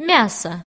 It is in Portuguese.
мясо